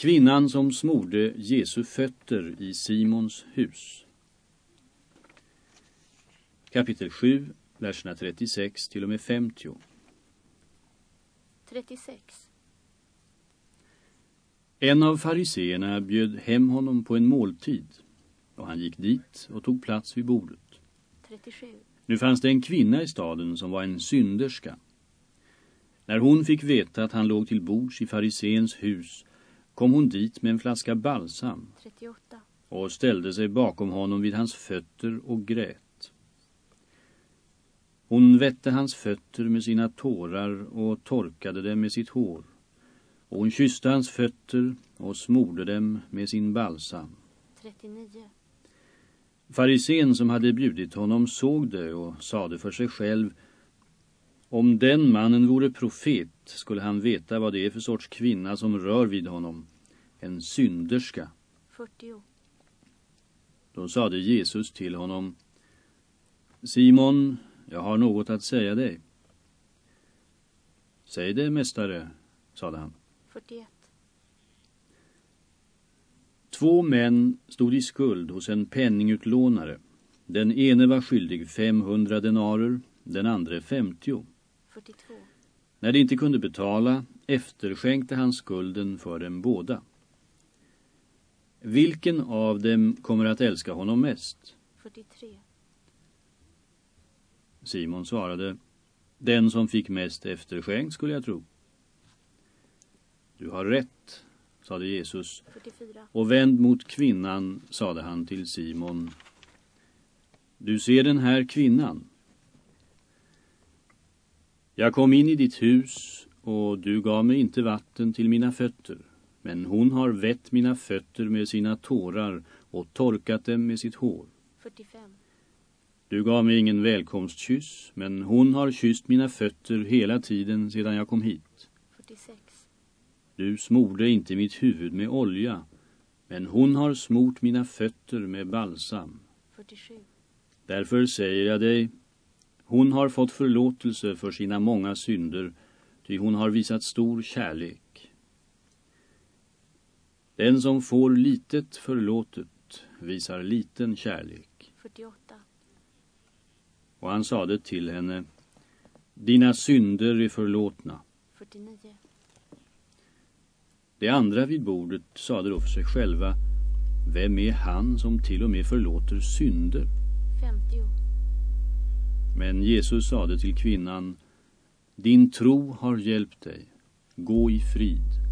Kvinnan som smorde Jesu fötter i Simons hus. Kapitel 7, verserna 36 till och med 50. 36. En av fariseerna bjöd hem honom på en måltid och han gick dit och tog plats vid bordet. 37. Nu fanns det en kvinna i staden som var en synderska. När hon fick veta att han låg till bords i fariseens hus kom hon dit med en flaska balsam 38. och ställde sig bakom honom vid hans fötter och grät. Hon vette hans fötter med sina tårar och torkade dem med sitt hår. Och hon kysste hans fötter och smorde dem med sin balsam. 39. Farisén som hade bjudit honom såg det och sade för sig själv om den mannen vore profet skulle han veta vad det är för sorts kvinna som rör vid honom. En synderska. 40. Då sade Jesus till honom Simon, jag har något att säga dig. Säg det, mästare, sade han. 41. Två män stod i skuld hos en penningutlånare. Den ene var skyldig 500 denarer, den andra 50. 42. När de inte kunde betala efterskänkte han skulden för dem båda. Vilken av dem kommer att älska honom mest? 43. Simon svarade, den som fick mest efterskänkt skulle jag tro. Du har rätt, sade Jesus, 44. och vänd mot kvinnan, sade han till Simon. Du ser den här kvinnan. Jag kom in i ditt hus och du gav mig inte vatten till mina fötter, men hon har vett mina fötter med sina tårar och torkat dem med sitt hår. 45. Du gav mig ingen välkomstkyss, men hon har kysst mina fötter hela tiden sedan jag kom hit. 46. Du smorde inte mitt huvud med olja, men hon har smort mina fötter med balsam. 47. Därför säger jag dig, hon har fått förlåtelse för sina många synder, ty hon har visat stor kärlek. Den som får litet förlåtet visar liten kärlek. 48. Och han sade till henne, dina synder är förlåtna. 49. De andra vid bordet sade då för sig själva, vem är han som till och med förlåter synder? 50. Men Jesus sade till kvinnan, din tro har hjälpt dig, gå i frid.